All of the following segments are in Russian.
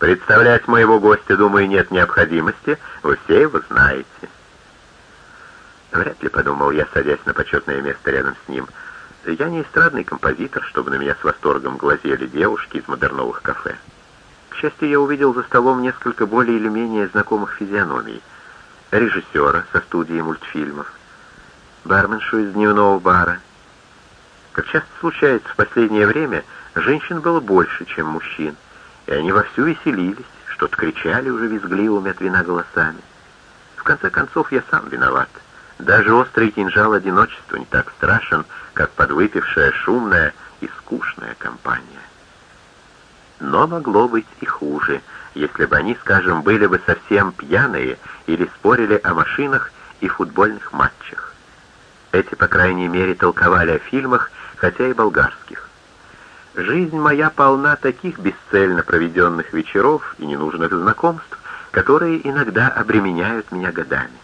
Представлять моего гостя, думаю, нет необходимости, вы все его знаете. Вряд ли, подумал я, садясь на почетное место рядом с ним. Я не эстрадный композитор, чтобы на меня с восторгом глазели девушки из модерновых кафе. К счастью, я увидел за столом несколько более или менее знакомых физиономий. Режиссера со студии мультфильмов, барменшу из дневного бара. Как часто случается в последнее время, женщин было больше, чем мужчин, и они вовсю веселились, что-то кричали уже визгливыми от вина голосами. В конце концов, я сам виноват. Даже острый кинжал одиночества не так страшен, как подвыпившая шумная и скучная компания. Но могло быть и хуже, если бы они, скажем, были бы совсем пьяные или спорили о машинах и футбольных матчах. Эти, по крайней мере, толковали о фильмах, хотя и болгарских. Жизнь моя полна таких бесцельно проведенных вечеров и ненужных знакомств, которые иногда обременяют меня годами.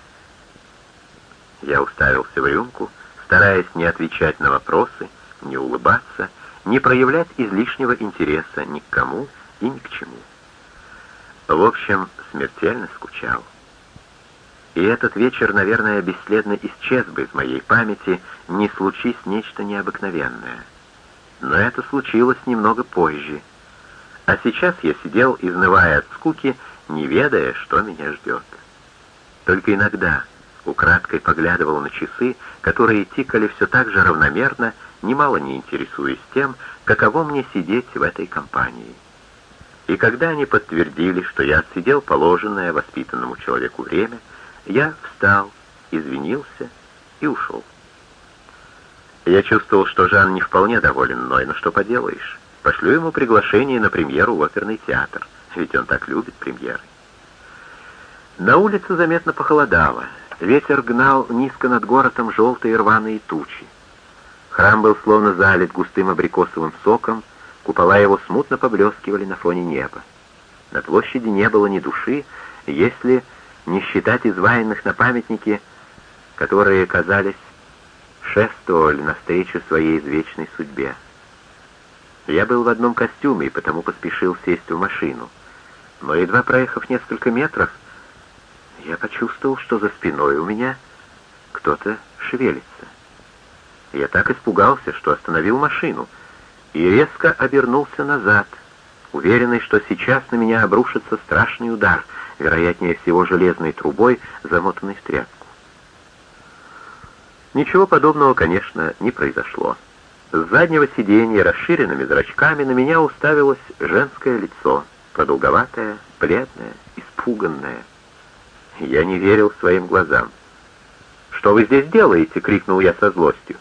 Я уставился в рюмку, стараясь не отвечать на вопросы, не улыбаться, не проявлять излишнего интереса ни к кому и ни к чему. В общем, смертельно скучал. И этот вечер, наверное, бесследно исчез бы из моей памяти, не случись нечто необыкновенное. Но это случилось немного позже. А сейчас я сидел, изнывая от скуки, не ведая, что меня ждет. Только иногда украдкой поглядывал на часы, которые тикали все так же равномерно, немало не интересуясь тем, каково мне сидеть в этой компании. И когда они подтвердили, что я отсидел положенное воспитанному человеку время, я встал, извинился и ушел. Я чувствовал, что Жан не вполне доволен мной, но что поделаешь. Пошлю ему приглашение на премьеру в оперный театр, ведь он так любит премьеры. На улице заметно похолодало. Ветер гнал низко над городом желтые рваные тучи. Храм был словно залит густым абрикосовым соком, купола его смутно поблескивали на фоне неба. На площади не было ни души, если не считать изваянных на памятнике, которые, казались, шествовали навстречу своей извечной судьбе. Я был в одном костюме и потому поспешил сесть в машину. Но едва проехав несколько метров, я почувствовал, что за спиной у меня кто-то шевелится. Я так испугался, что остановил машину и резко обернулся назад, уверенный, что сейчас на меня обрушится страшный удар, вероятнее всего железной трубой, замотанной в тряпку. Ничего подобного, конечно, не произошло. С заднего сиденья расширенными зрачками на меня уставилось женское лицо, продолговатое, бледное, испуганное. Я не верил своим глазам. «Что вы здесь делаете?» — крикнул я со злостью.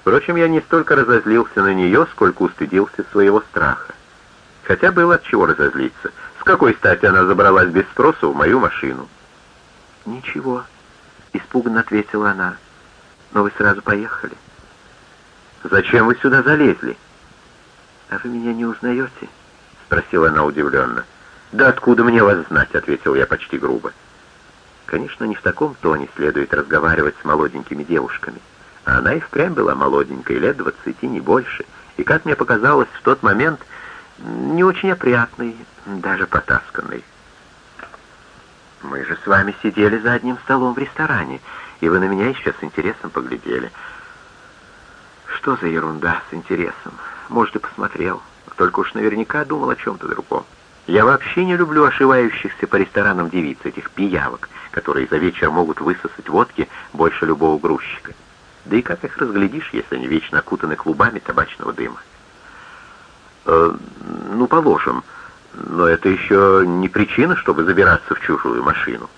Впрочем, я не столько разозлился на нее, сколько устыдился своего страха. Хотя было от чего разозлиться. С какой стати она забралась без спроса в мою машину? «Ничего», — испуганно ответила она. «Но вы сразу поехали». «Зачем вы сюда залезли?» «А вы меня не узнаете?» — спросила она удивленно. «Да откуда мне вас знать?» — ответил я почти грубо. Конечно, не в таком тоне следует разговаривать с молоденькими девушками. А она и впрямь была молоденькой, лет двадцати, не больше, и, как мне показалось, в тот момент не очень опрятной, даже потасканной. Мы же с вами сидели за одним столом в ресторане, и вы на меня еще с интересом поглядели. Что за ерунда с интересом? Может, и посмотрел, только уж наверняка думал о чем-то другом. Я вообще не люблю ошивающихся по ресторанам девиц, этих пиявок, которые за вечер могут высосать водки больше любого грузчика. Да и как их разглядишь, если они вечно окутаны клубами табачного дыма? Э, ну, положим, но это еще не причина, чтобы забираться в чужую машину.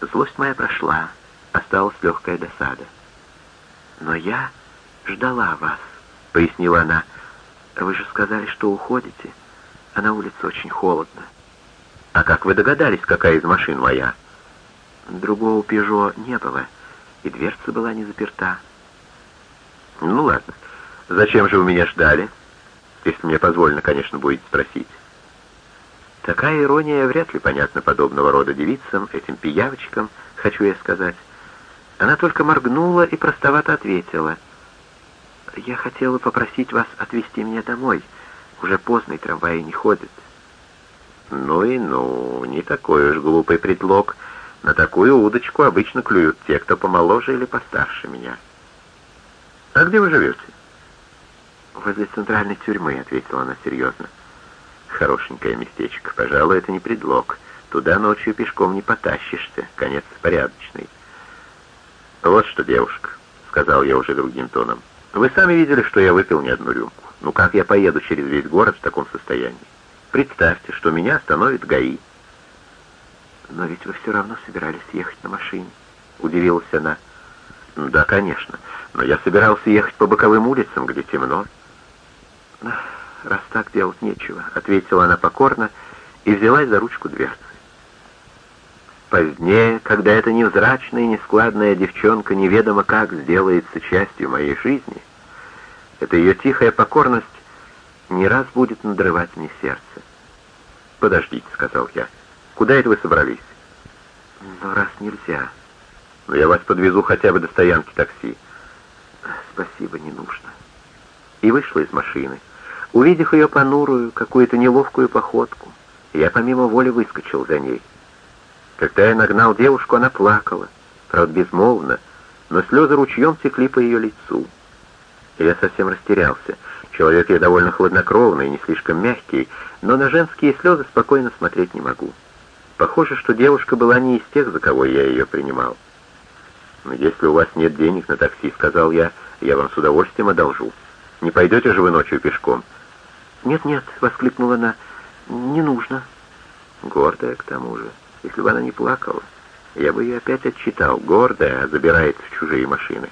Злость моя прошла, осталась легкая досада. «Но я ждала вас», — пояснила она. «Вы же сказали, что уходите» а на улице очень холодно. А как вы догадались, какая из машин моя? Другого «Пежо» не было, и дверца была не заперта. Ну ладно, зачем же вы меня ждали? Если мне позволено, конечно, будет спросить. Такая ирония вряд ли понятна подобного рода девицам, этим пиявочкам, хочу я сказать. Она только моргнула и простовато ответила. «Я хотела попросить вас отвезти меня домой». Уже поздно, и трамваи не ходят. Ну и ну, не такой уж глупый предлог. На такую удочку обычно клюют те, кто помоложе или постарше меня. А где вы живете? Возле центральной тюрьмы, ответила она серьезно. Хорошенькое местечко. Пожалуй, это не предлог. Туда ночью пешком не потащишься. Конец порядочный. Вот что, девушка, сказал я уже другим тоном. Вы сами видели, что я выпил не одну рюмку. Ну как я поеду через весь город в таком состоянии? Представьте, что меня остановит ГАИ. Но ведь вы все равно собирались ехать на машине, удивилась она. Да, конечно, но я собирался ехать по боковым улицам, где темно. Раз так делать нечего, ответила она покорно и взялась за ручку дверцы. Позднее, когда эта невзрачная и нескладная девчонка неведомо как сделается частью моей жизни, эта ее тихая покорность не раз будет надрывать мне сердце. «Подождите», — сказал я, — «куда это вы собрались?» «Но раз нельзя...» «Но я вас подвезу хотя бы до стоянки такси». «Спасибо, не нужно». И вышла из машины. Увидев ее понурую, какую-то неловкую походку, я помимо воли выскочил за ней. Когда я нагнал девушку, она плакала, правда безмолвно, но слезы ручьем текли по ее лицу. Я совсем растерялся. Человек я довольно хладнокровный, не слишком мягкий, но на женские слезы спокойно смотреть не могу. Похоже, что девушка была не из тех, за кого я ее принимал. «Но если у вас нет денег на такси, — сказал я, — я вам с удовольствием одолжу. Не пойдете же вы ночью пешком?» «Нет-нет», — воскликнула она, — «не нужно». Гордая к тому же. Если бы она не плакала, я бы ее опять отчитал. Гордая, забирает в чужие машины.